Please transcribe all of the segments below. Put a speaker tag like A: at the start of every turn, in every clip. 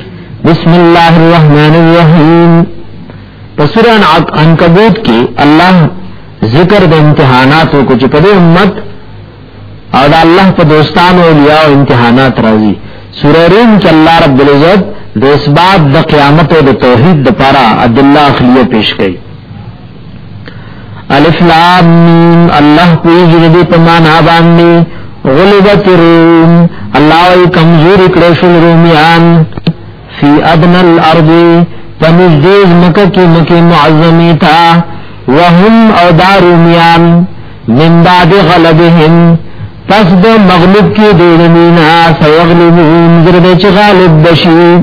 A: بسم الله الرحمن الرحیم پسورہ عنکبوت کی اللہ ذکر د امتحاناتو کو چې په دې امت او د الله په دوستانو اولیاء او امتحانات راځي سورہ روم کې الله رب العزت د اسباب د قیامت او د توحید لپاره ادله اخلیه پیش کړي الف لام میم الله کوی جدی په معنا باندې غلبت روم الله ای کمزور کړو شل رومیان فی ادن الارض پنځ دې مکه کې مکه معظمه تا وهم او دارومیان من بعد غلبهم پس د مغلوب کې دې نه سيغلبون زرد چې غالب بشي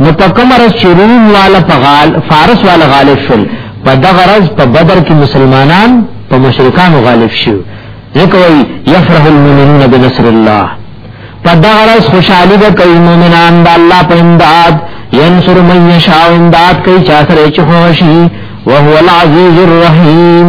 A: نو په کوم رس چې روم والا په غال فارس والا غالب شول په دغه رس په بدر کې مسلمانان په مشرکانو غالب شو ځکه وایي یفرح المؤمنون بنصر الله په دغه رس خوشحالي به کوي مؤمنان د الله په امداد ينصر من يشاء امداد کوي چا سره چې خوشي وهو العزيز الرحيم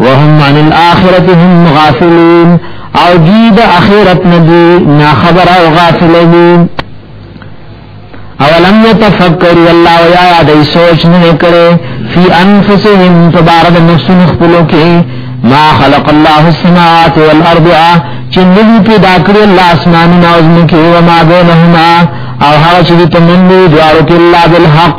A: وهم عن الاخرت هم غافلون او دی دا اخیرت ندی نا خبر او غافل دی اولم یتفکر والله یا یا دی سوچ نه کرے فی انفسهم تبارد نفس نخبلو کی ما خلق الله السماوات والارض چې نوی پیدا کړی الله اسمان او زمکه او ما بینهما او هغه چې په منځ دوارو کې الله بالحق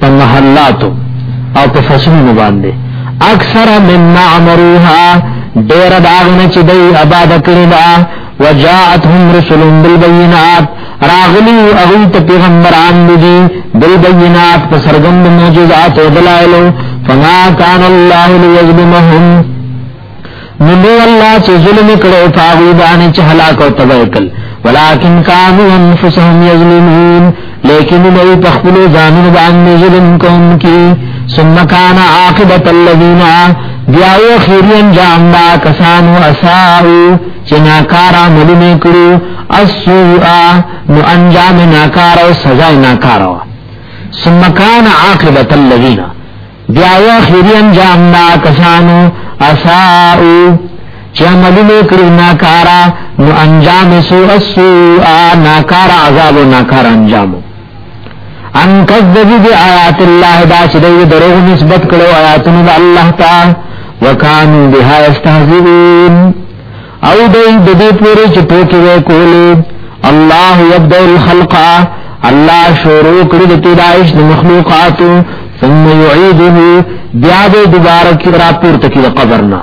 A: په محلاتو او په فصلونو باندې اکثر مما عمروها ډیر داغنه چې دی آباد کړی دا وجاءتهم رسل بالبينات راغلی اغه ته پیغمبران دي بالبينات په سرګند معجزات او دلایل فما كان الله ليظلمهم نو لو الله چې ظلم کړو پاوی باندې چې هلاک او تباہ کړ ولکن کانوا انفسهم یظلمون لیکن دوی په خپل ځان باندې ظلم کوونکي ثم کان عاقبت الذین بیا او خیرین جام دا کسانو اساو چې ناکارا ملونه کړو السوء نو انجام ناکارا او سزا ناکارا ثم کان عاقبت الذین بیا واخری انجام دا کسانو اساو چې عملونه کړی ناکارا نو انجام سو اسو ناکارا عذاب او ناکارا انجام ان کذب بی آیات الله دا چې دوی دروغ نسبت کړو آیاتونو د الله تعالی وکانو بها استهزئون او دی د دې پورې چې ټوکې وې کولې الله يبدأ الخلق الله شروع کړی د پیدایش د مخلوقاتو ثم يعيده بیا به دوباره کی را پورته کی قبرنا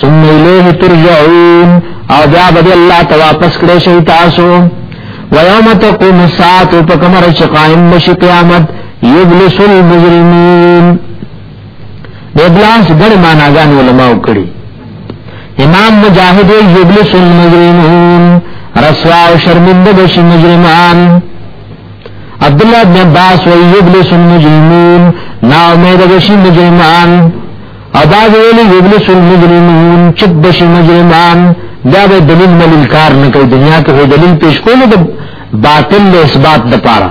A: ثم الیه ترجعون او بیا به الله ته واپس کړی شي تاسو ويوم تقوم الساعه فكمر قائم مش قیامت يبلس المجرمين د ابلاس ګڼ معناګان علماء کړي امام مجاهد یبلس المجرمون رسوا او شرمنده بشي مجرمان عبد الله بن عباس و یبلس المجرمون نا امید بشي مجرمان او بعض ویلي یبلس المجرمون چپ بشي مجرمان دا به دلیل ملکار نه کوي دنیا کې دلیل پیش کول د باطل اثبات د پاره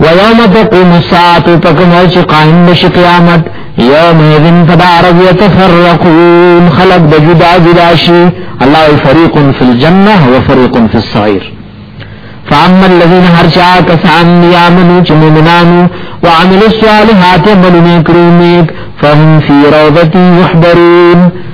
A: ویوم تقوم الساعة پکم اوچ قائم بش قیامت یوم اذن فدارب یتفرقون خلق بجدا جدا شی اللہ فریق فی الجنہ فِي فی السعیر فاما الذين هرشا كسان يامنوا چمنانو وعملوا الصالحات عملوا كريمك فهم في روضتي يحبرون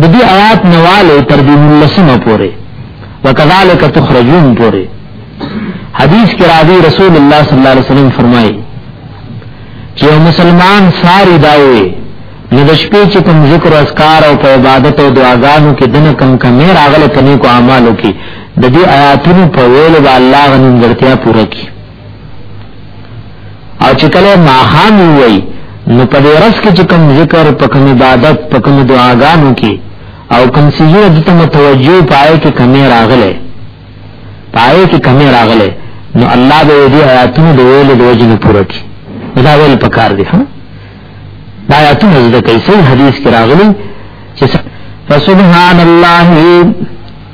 A: د دې آیات نواله تر دې لسمه پورې وکذالک تخرجون پورې حدیث کې راځي رسول الله صلی الله علیه وسلم فرمایي چې مسلمان ساری داوي نو د شپې چې کوم ذکر او اذکار او عبادت او دعاګانو کې دنه کم کمې راغله تنه کو اعمالو کې د دې آیاتونو په ویلو الله غنیمتیا پوره کړي او چې کله ماخام وي نو په دې ورځ کې چې کوم ذکر په کوم عبادت په کوم دعاګانو کې او کوم سيزه د ته متوجه پای کې کمی راغله پای کې کمی راغله نو الله به دې آیاتونو د ویل د وجه نه پوره کړي دا ویل پکار دي ها دا آیاتونه زده کوي صحیح حدیث کې راغلي چې فسبحان الله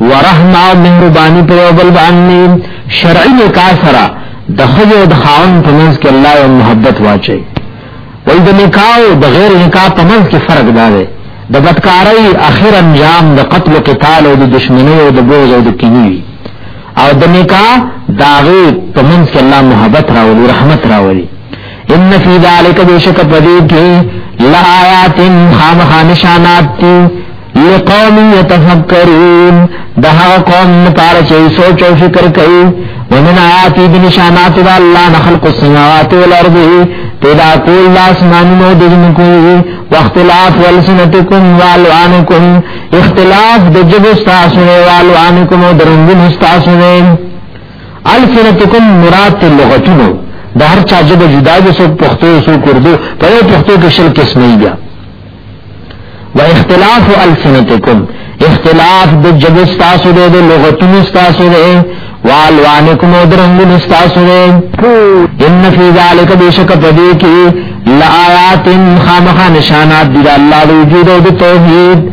A: ورحمه او مهرباني په یو بل باندې شرعي نکاح سره د خځې او د خاوند په منځ کې الله یو محبت واچي وایي د نکاح او د غیر نکاح په منځ کې فرق دا دی د بدکارۍ اخر انجام د قتل او قتال او د دشمنۍ او د بغض او د کینې او د نکاح داغه په منځ کې الله محبت راولي رحمت راولي ان فی ذلک بیشک پدې کې لآیات خامخا نشانات لقوم يتفکرون د هغه قوم لپاره چې سوچ او فکر کوي ومن آیاتی د نشانات د الله نه خلق السماوات والارض پیدا کول د اسمانونو د ځمکو واختلاف والسنتکم والوانکم اختلاف د جبو تاسو نه والوانکم او درنګونو تاسو نه السنتکم مراد لغتونو د هر چا جبه جدا جو سو پښتو سو کردو په پښتو کې شل قسمه بیا و اختلاف السنتکم اختلاف د جبو ستاسو دے د لغتون ستاسو دے والوانکم و درنگون ستاسو دے ان فی ذالک بیشک پدی کی لآیات خامخا نشانات دی اللہ وجود و توحید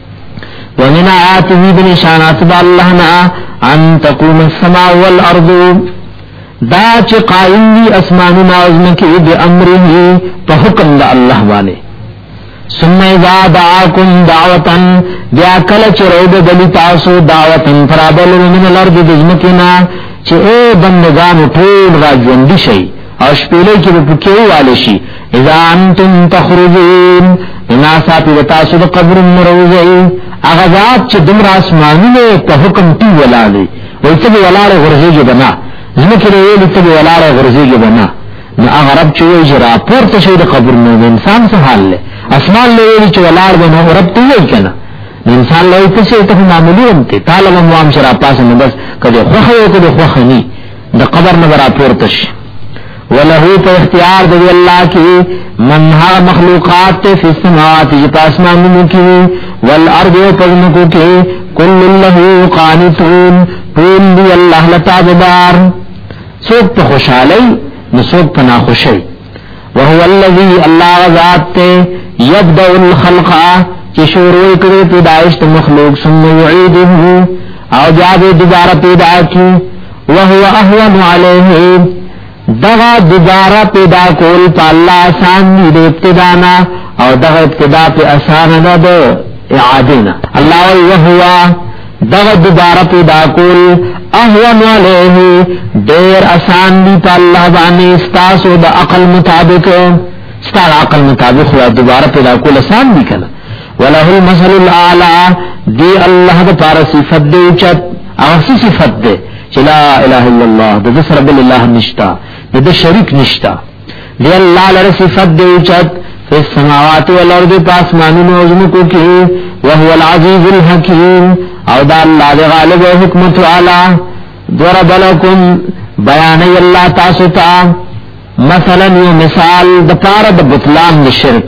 A: ومن آیاته د نشانات د الله نه ان تقوم السماء والارض دا چې قائم دي اسمانونه او زمکه د امره په حکم د الله باندې ثم اذا دعاكم دعوتا بیا کله چې روب دلی تاسو دعوتا فرابل من الارض د زمکه نه چې اے بندگان ټول را ژوند شي او شپېلې کې به پکې واله شي اذا انتم تخرجون انا ساتي تاسو د قبر مروزي هغه ذات چې دمر اسمانونه په حکم تی ولاله وي ته ولاله غرزيږي بنا زمکه ویل ته ولاله غرزيږي بنا نو هغه رب چې وي را پورته شي د قبر نو انسان څه حال له اسمان له ویل چې ولاله به نو رب ته وي کنه انسان له څه ته معمولی هم ته طالب مو هم شرا پاسه نو بس کله خوخه یو کله خوخه نه د قبر نه راپورته شي وله په اختیار دی الله کې من ها مخلوقات ته په سماوات کې په اسمانونو کې والارض په نکو کې کل له قانتون ټول دی الله لتابدار څوک په خوشحالي نو څوک په ناخوشي وهو الذي الله غزات يبدأ الخلق چې شروع کړي پیدائش د مخلوق ثم يعيده او بیا دې دوباره پیدا کی وهو اهون عليه دغه دوباره پیدا کول په الله آسان دي ابتدا نه او دغه ابتدا په آسان نه ده اعاده نه الله وهو دغه دوباره پیدا کول اهون علیه ډیر آسان دی په الله باندې تاسو د عقل مطابق ستاسو عقل مطابق خو دوباره پیدا کول آسان دی کنه وله المثل الاعلى دی الله د پار صفت دی چې او صفت دی چې لا اله الا الله د سر بل الله نشتا د شریک نشتا دی الله لره صفات دی اوچت فی السماوات والارض پاسمانونو او زمکو کې وهو العزیز الحکیم او دا الله دی غالب او حکمت والا ضرب لكم بیان الله تاسو ته مثلا یو مثال د پاره د بطلان شرک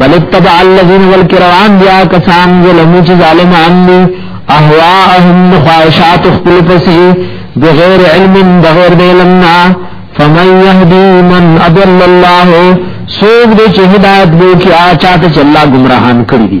A: بل اتبع الذين والكرام يا كسان ظلموا ظالم عني اهواهم خواهشات خپل پسې بغیر علم بغیر علمنا فمن يهدي من اضل الله سوق دې چې هدایت وکي آ چاته چې الله گمراهان کړی دي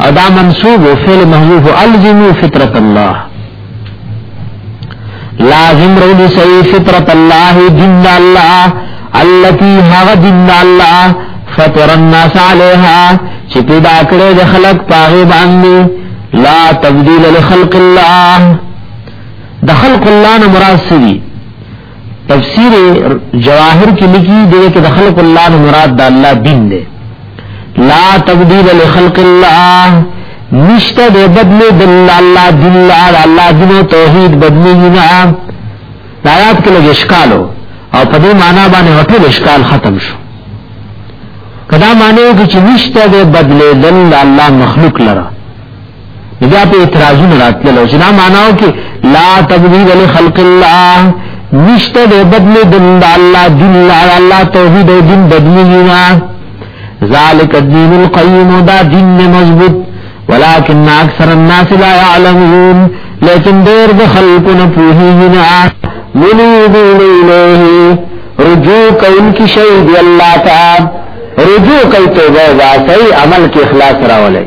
A: او دا منصوب و فعل محذوف الزمو فطرت الله لازم رولی سئی فطرت اللہ دین اللہ اللتی حغ دین اللہ فطر الناس علیہا چی پیدا کرے دے خلق پاغی باندی لا تبدیل لخلق اللہ دخلق اللہ نمراز سوی تفسیر جواهر کی لکی دے کہ خلق اللہ نو مراد دا اللہ دین دے لا تبدیل لخلق اللہ نشتہ دے بدل دل اللہ دین اللہ اللہ دین و توحید بدلی گنا آیات کے لگے اشکالو او پدی مانا بانے وطول اشکال ختم شو کدا مانے کہ نشتہ دے بدل دل اللہ مخلوق لرا بیا په اعتراضونه راتلل او چې دا معناو کې لا تبدیل لخلق الله نشته د بدل دین د الله دین الله توحید او دین بدلیږي ذالک الدین القیم دا دین مضبوط ولكن اکثر الناس لا يعلمون لیکن دیر د خلق نه پوهیږي نه منیبون الیه رجوع کون کی شی دی الله تعالی رجوع کوي توبه واسي عمل کې اخلاص راولي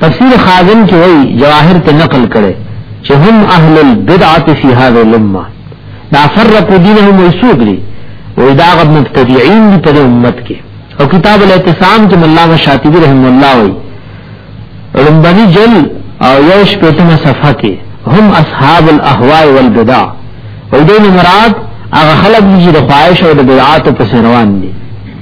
A: تفسیر خازن کې وایي جواهر ته نقل کړي چې هم اهل البدعه فی هذه الامه دا فرق دینهم وسوګلی او دا غب مبتدعين دي په امت کې او کتاب الاعتصام کې مولانا شاطبی رحم الله وایي رمبني جل او یوش پتمه صفحه کې هم اصحاب الاهواء والبدع او دین مراد هغه خلق دي چې د خواهش او د بدعات په روان دي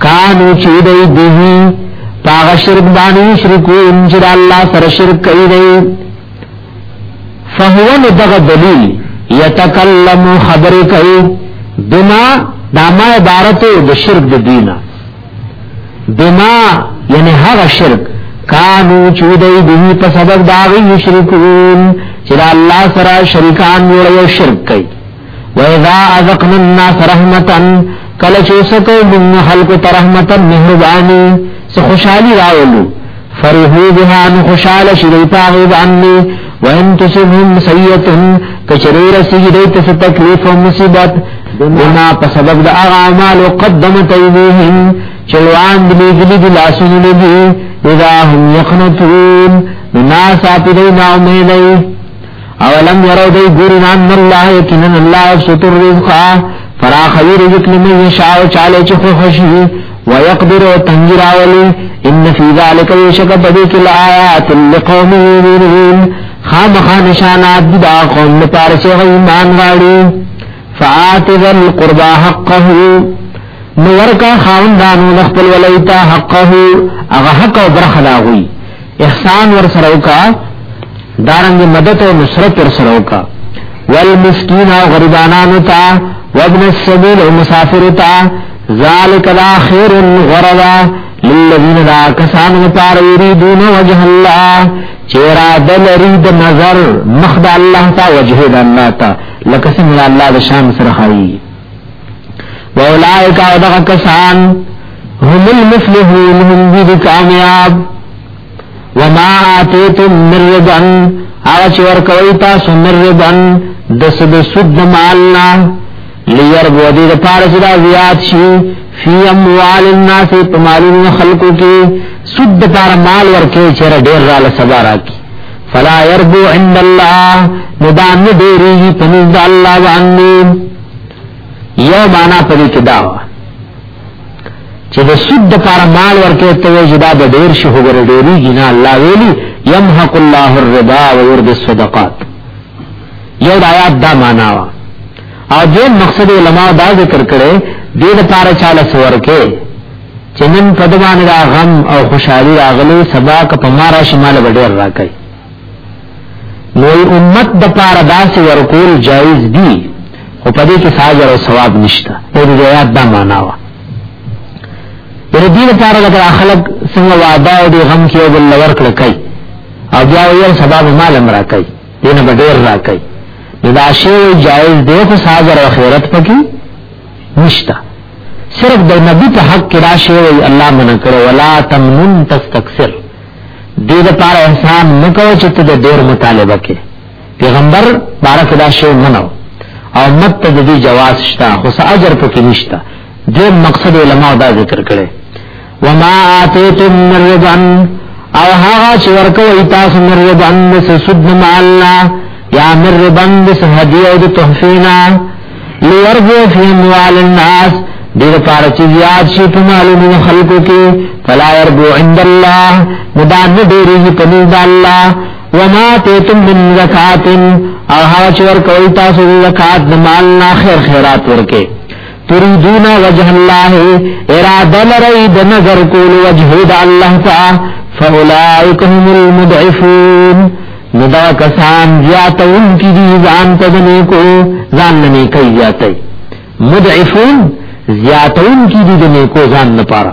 A: کانو چی دی دیوی پاغ شرک بانی شرکون چی دا اللہ سر شرک کئی دی فهو ندغ دلیل یتکلم خبر کئی بما داما عبارتو دا شرک دا دینا بما یعنی هغه شرک کانو چی دی دیوی پا سبب داغی شرکون چی دا اللہ سر شرکان یو شرک کئی وَإِذَا أَذَقْنَا النَّاسَ رَحْمَةً کله چې سکو موږ خلق ته رحمت مهرباني سو خوشحالي راولو فرحو بها ان خوشحال شي دوی پاغي باندې وان تصبهم سيئه کچري رسیږي دوی ته تکلیف او مصیبت بما په سبب د اعمال قدمت ايديهم چلوان دلی دلی دلی لاسونو لدی اذا هم یقنطون ناسا پی دی ناؤ میلی اولم یرو دی ګوری نان الله یقینا الله یبسط الرزق فراخ وی رزق لمن یشاء چاله چې خو خوشي ويقدر تنجراولي ان فی ذلک یشک بدی کل آیات لقوم یؤمنون خامخا نشانات دی دا قوم لپاره چې ایمان راړي فآتذ القربى حقه نو ورکا خاوندانو خپل ولایتا حقه هغه حق او برخه لاغوي احسان ور سره وکا دارنګ مدد او نصرت ور سره وکا والمسکین او غریبانانو ته وابن السبيل او مسافر ته ذالک لا خیر غرضا للذین لا کسان مطار یریدون وجه الله چیرا دلری د نظر مخد الله تا وجه د الله تا لکه څنګه الله د شان سره خایي واولائک او دغه کسان هم المفلحون هم دي کامیاب وما آتیتم من ربن هغه چې ورکوي تاسو من ربن د سود سود مالنا لیر بو دې د پاره چې دا زیات شي فی اموال الناس په مالونو خلقو کې سود د پاره مال ورکوي چې ډېر رااله سبا راکړي فلا يربو عند الله ندان دیریږي پنځ د الله باندې یو معنا پدې کې دا چې د سود د پاره مال ورکې ته وي جدا د ډیر شي هغه ډیریږي نه الله ویلي يمحق الله الربا ويربي الصدقات یو د آیات دا معنا وا او دې مقصد علما دا ذکر کړي دې لپاره چاله سور کې چې نن په دبان دا غم او خوشحالي راغلي سبا که په مارا شمال وړر راکړي نو امت د پاره داسې ورکول جایز دي او په دې کې ساجر او ثواب نشته په دې آیات دا معنا وا پر دې لپاره لکه خلک څنګه وعده او د غم کې بل لور کړ کوي او بیا یې سبب مال امر کوي دینه به ډیر را کوي دا شی جایز دی خو ساجر او خیرت پکې نشته صرف د نبی په حق کې راشي او الله منع کړو ولا تمنن تستكثر دې د پاره احسان مکو چې ته د ډېر مطالبه کې پیغمبر بارک دا شی منو او مت ته د دې جواز شته خو اجر پکې نشته دې مقصد علما دا ذکر کړي وما آتیتم مربن او هغه چې ورکوي تاسو مربن مس سود مع الله یا مربن مس هدیه او تحفینا لورغو فی اموال الناس دیر پار چی زیاد شی پمالو من خلقو کی فلا ورغو عند اللہ مدان ندیری جی پنید اللہ وما تیتم من زکاة او هغه چې ورکوي تاسو زکات د مال نه خیر خیرات ورکه تريدون وجه الله اراده لري د نظر کول وجه د الله تعالی فاولائک هم المضعفون ندا کسان زیاتون کی دی ځان ته نیکو ځان نه نیکي زیاتي مضعفون زیاتون کی دی د نیکو ځان لپاره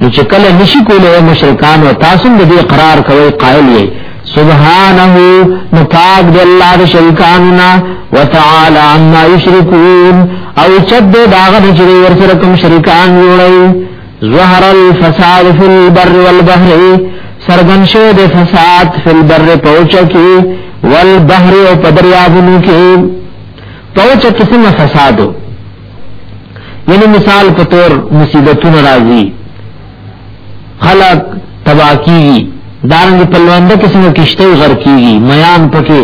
A: نو چې کله نشي کولای مشرکان او تاسو د دې قرار کوي قائل یې سبحانه نو پاک دی الله د شریکاننا وتعالى عما یشرکون او چد داغه چې ورسره کوم شریکان جوړي ظهر الفساد فی البر والبحر سرګن شو د فساد فی البر پوچا کی والبحر او پدریابونو کی پوچا کسم فسادو یعنی مثال په تور مصیبتونه راځي خلق تبا کیږي دارنګ په لوند کې څنګه کشته غر کیږي میان پکې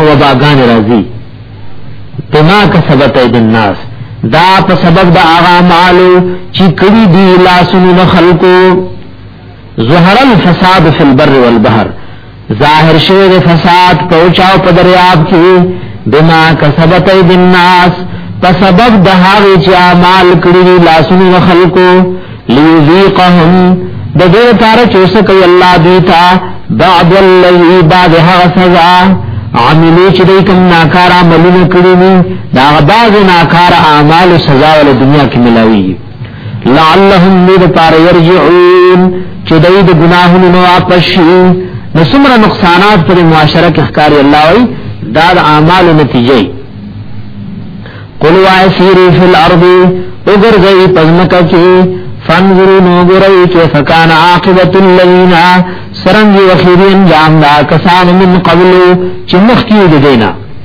A: او باغان راځي بما کسبت اید الناس دا په سبب د هغه مالو چې کړي دي لاسونو خلقو ظهر الفساد فی البر والبحر ظاهر شوی د فساد پوچاو په دریاب کې بما کسبت اید الناس په سبب د هغه چې اعمال کړی لاسونو خلقو لیذیقهم د دې لپاره چې څه کوي الله دې تا بعد الذی بعد هغه سزا عملو چې دې کوم ناکار عملونه کړی دا بعض ناکار اعمال سزا ول دنیا کې ملاوي لعلهم میر پار یرجعون چې دوی د ګناهونو نه واپس شي نو څومره نقصانات پر معاشره کې ښکاری الله وي دا د اعمال نتیجه قل واسیرو فی الارض وګرځي پزمکه کې فانظروا نوګرئ کیف کان عاقبت الذین سرنګ وخیرین جام دا کسان من قبل چې مخکې دینه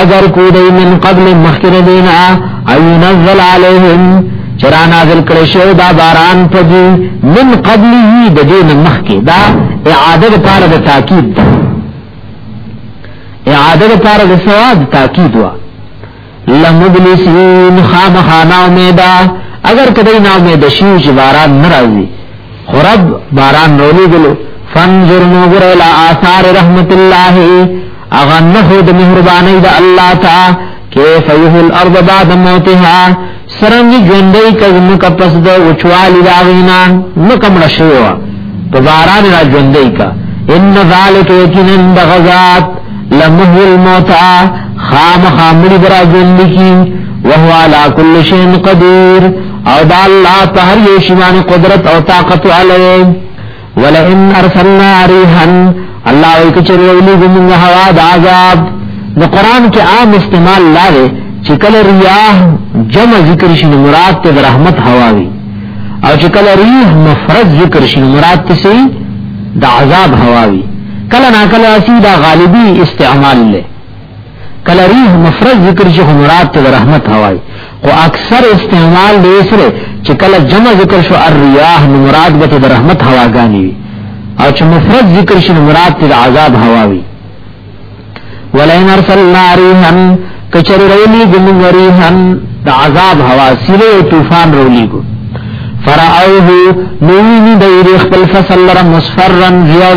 A: اگر کو دی من قبل مخکر دینا ایو نزل علیہم چرا نازل کرشو دا باران پدی من قبل ہی دا دین مخکی دا اعادت پار دا تاکید دا اعادت پار دا سواد تاکید وا لمبلسین خام خانا امیدا اگر کدی نا امیدشیو چی باران نرازی خراب باران رولي ګلو فانظر نظر الى آثار رحمت الله اغا نخو د مهرباني د الله تا كيف يحيي الارض بعد موتها سرنګ ژوندۍ کزم کا پس د اوچوالي داغینا نو کمړ شو په باران را ژوندۍ کا ان ذالک یقینا بغزات لمحی الموتى خام خامل برا ژوندۍ کی وهو على كل شيء قدير او دا الله په هر یو شی باندې قدرت او طاقت علی ولئن ارسلنا ريحا الله وکچر ویلی ګمنګ هوا د عذاب د قران کې عام استعمال لاره چې کله ریاح جمع ذکر شي مراد ته رحمت هوا وي او چې کله ریح مفرد ذکر شي مراد ته سي د عذاب هوا وي کله نا کله اسی دا غالبي استعمال له کله ریح مفرد ذکر شي خو مراد ته رحمت هواي خو اکثر استعمال دی سره چې کله جمع ذکر شو الرياح نو مراد به ته رحمت هواګانی او چې مفرد ذکر شي نو مراد ته عذاب هواوي ولئن ارسلنا ريحا کچر رولی گم ريحا د عذاب هوا سیله او طوفان رولی کو فرعوه نوی دی خپل فصل لرم مصفرن زیړ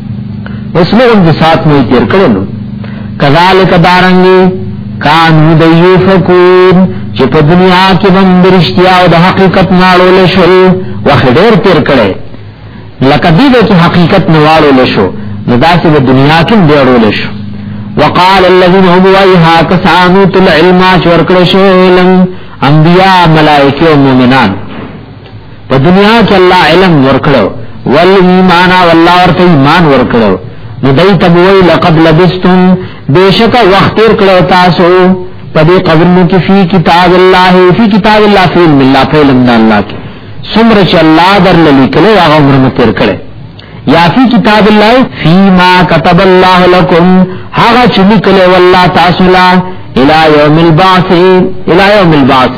A: اسلو ان سات مو تیر کړو نو کذالک دارنګي کانو د یوفکون چې په دنیا کې بندرشتیا او د حقیقت ناړو لشل وخډیر تیر کړي لکه دې چې حقیقت نواړو لشو نو داسې د دنیا کې دیړو لشو وقال الذين هم وایها کسانو تل علم چور کړو شو علم انبیاء ملائکه او مؤمنان په دنیا کې الله علم ورکړو ول ایمان او الله ورته ایمان ورکړو نو دای ته وی لقد لبستم بیشک وخت ور کړو تاسو په دې قبرونو کې فی کتاب الله فی کتاب الله فی علم الله فی علم الله کې سمر چې الله در لیکلو هغه عمر مو تیر کړي یا فی کتاب الله فی ما كتب الله لكم هغه چې لیکلو والله تاسو لا الى يوم البعث الى يوم البعث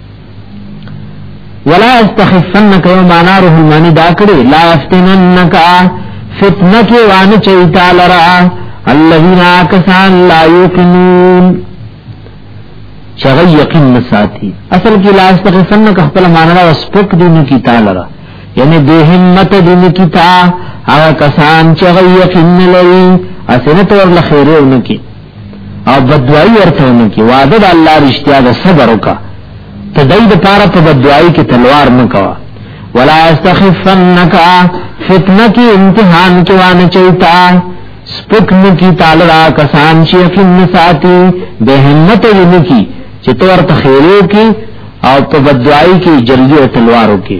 A: ولا استخفنك يوم ناره الماني دا کړي لا افتننك فتنه کې وانه چي تعالی را الذين كسان لا يقنون چغی یقین نساتی اصل کی لا استخفنک خپل معنی را سپک دین کی تعالی را یعنی بے همت دین کی تا هغه کسان چغی یقین لري اسنه تور لخیره ونکی او بدوای ورته نه کی وعده د الله رښتیا د صبر وکا ته دای د پاره په بدوای کې تلوار مکوا ولا استخفنک فتنه کې امتحان کې وانه چیتا سپکن کی تعالی را کسان چې یقین ساتي به همت ویني کی چې تور تخیرو کی او په بدوای کې جلدی او تلوارو کی